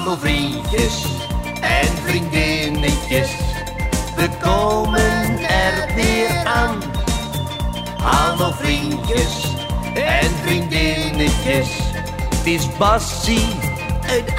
Hallo vriendjes en vriendinnetjes, we komen er weer aan. Hallo vriendjes en vriendinnetjes, het is Bassie. Uit